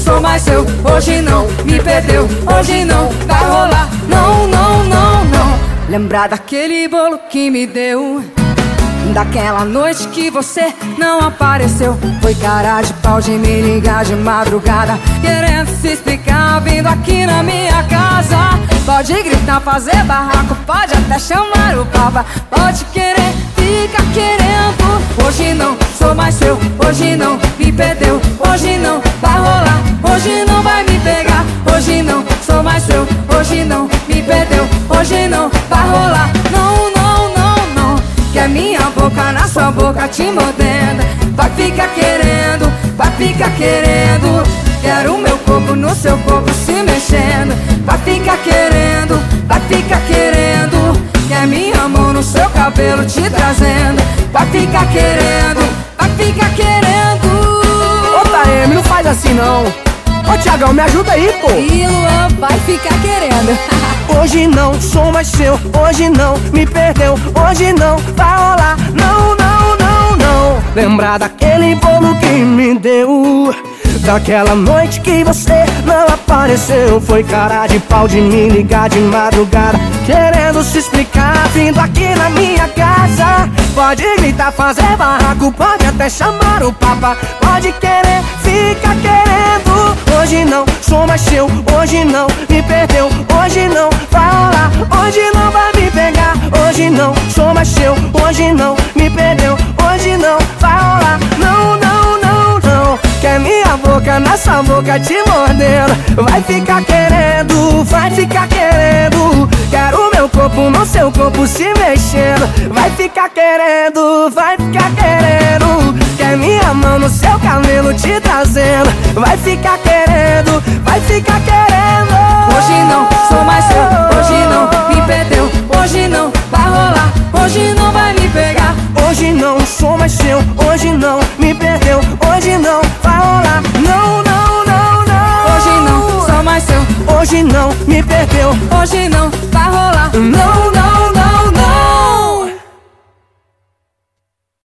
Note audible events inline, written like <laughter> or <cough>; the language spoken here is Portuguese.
sou mais seu, hoje não me perdeu, hoje não vai rolar. Não, não, não, não. Lembrar daquele bolo que me deu. Daquela noite que você não apareceu Foi cara de pau de me ligar de madrugada Querendo se explicar, vindo aqui na minha casa Pode gritar, fazer barraco, pode até chamar o papa Pode querer, fica querendo Hoje não, sou mais seu, hoje não, pegar. Hoje não, sou mais seu, hoje não, me perdeu. Hoje não, vai rolar, não, não, não, não. Quer minha boca na sua boca te mordendo. Vai ficar querendo, vai ficar querendo. Quero meu corpo no seu corpo se mexendo. Vai ficar querendo, vai ficar querendo. Quer minha mão no seu cabelo te trazendo. Vai ficar querendo, vai ficar querendo. Ô Taeme, não faz assim não Ô Tiagão, me ajuda aí, pô E Luan vai ficar querendo <laughs> Hoje não sou mais seu, hoje não me perdeu, hoje não vai rolar, não, não, não, não. Lembrar daquele bolo que me deu, daquela noite que você não apareceu. Foi cara de pau de me ligar de madrugada, querendo se explicar, vindo aqui na minha casa. Pode gritar, fazer barraco, pode até chamar o papa, pode querer, fica querendo. Hoje não sou mais seu, hoje não me perdeu, hoje não rolar, hoje não vai me pegar, hoje não sou mais seu, hoje não me perdeu, hoje não rolar, não, não, não, não. Quer minha boca na sua boca te mordendo, vai ficar querendo, vai ficar querendo. Quero meu corpo no seu corpo se mexendo, vai ficar querendo, vai ficar querendo. Quer minha mão no seu cabelo te trazendo, vai ficar querendo, vai ficar querendo. Hoje não, sou mais seu, hoje não, me perdeu Hoje não, vai rolar, hoje não vai me pegar Hoje não sou mais seu, hoje não me perdeu, hoje não vai rolar, não, não, não, não. Hoje não, sou mais seu, hoje não me perdeu, hoje não vai rolar não, não.